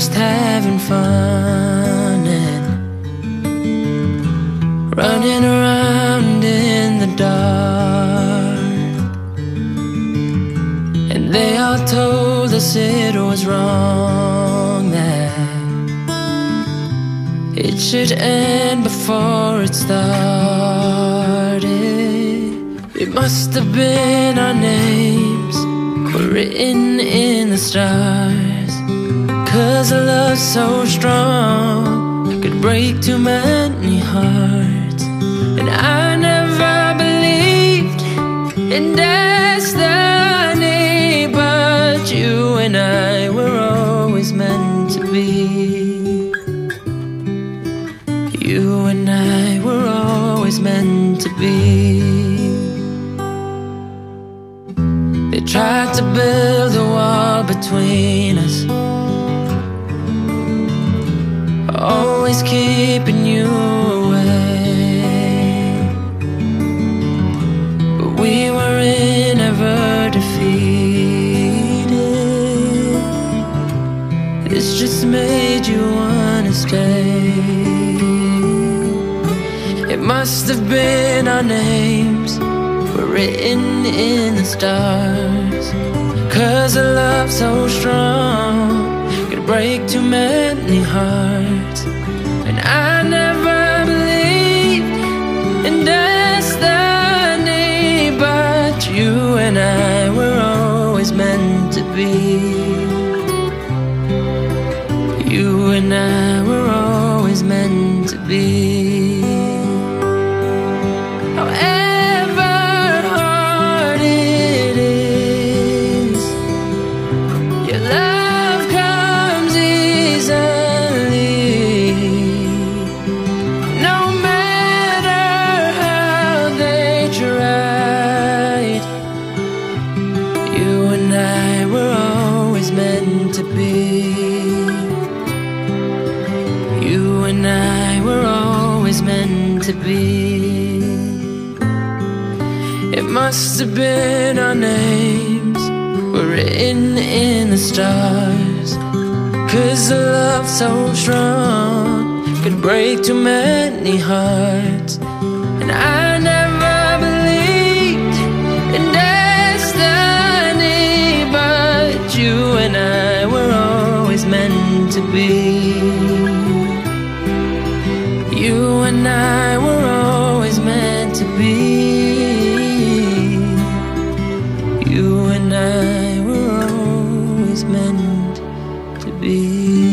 just having fun and running around in the dark. And they all told us it was wrong that it should end before it started. It must have been our names were written in the stars. Cause a love so strong could break too many hearts. And I never believed in destiny, but you and I were always meant to be. You and I were always meant to be. They tried to build a wall between us, always keeping you away. But we were never defeated. This just made you wanna stay. It must have been our names were written in the stars. Cause a love so strong could break too many hearts. To be. You and I were always meant to be. To be. You and I were always meant to be. It must have been our names were written in the stars. Cause a love so strong could break too many hearts. And I never be. You and I were always meant to be. You and I were always meant to be.